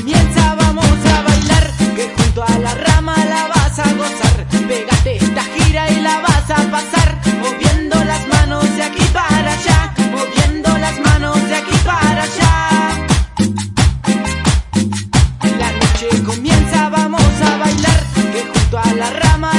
comienza, vamos a bailar, que junto a la rama la vas a gozar. Pégate esta gira y la vas a pasar, moviendo las manos de aquí para allá, moviendo las manos de aquí para allá. La noche comienza, vamos a bailar, que junto a la rama